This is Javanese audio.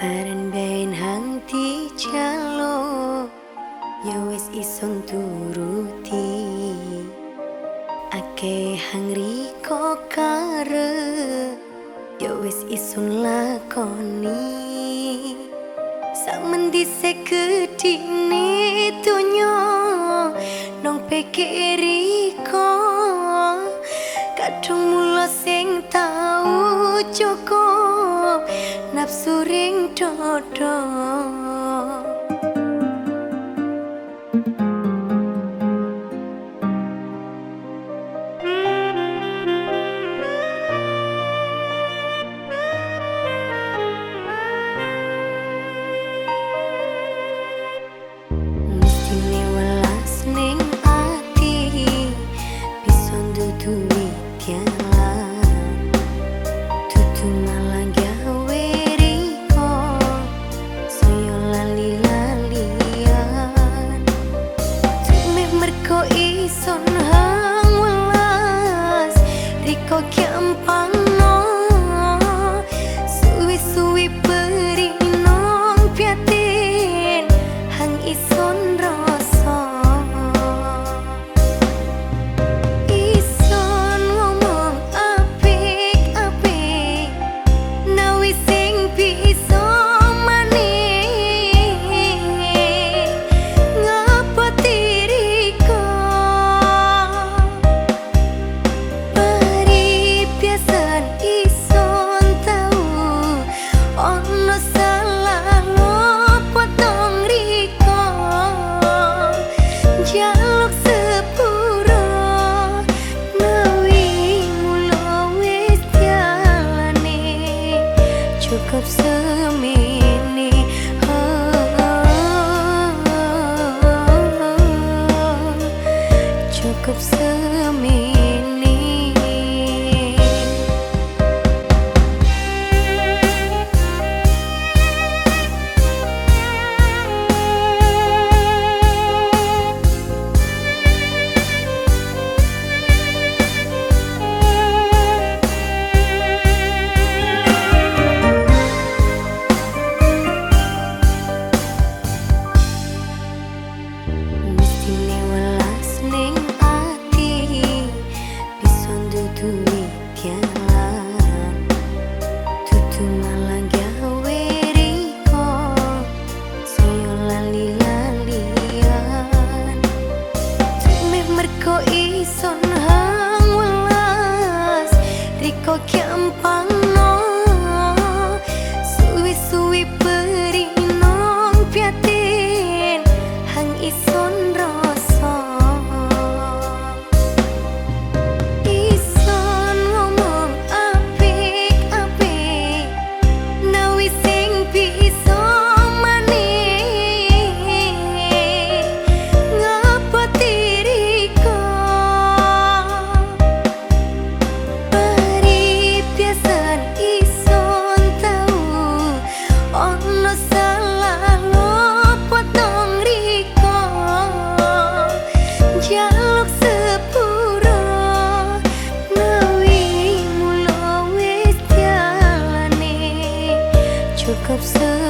Paren ben hangti jalo Yo wis isong turuti. Ake hangri kokare Yo wis isong lakoni. Samen di sekedini tunyo Nong pekeri ko Kadung mulo sing tau joko Nafsu ring cukup semini cukup cup of soup.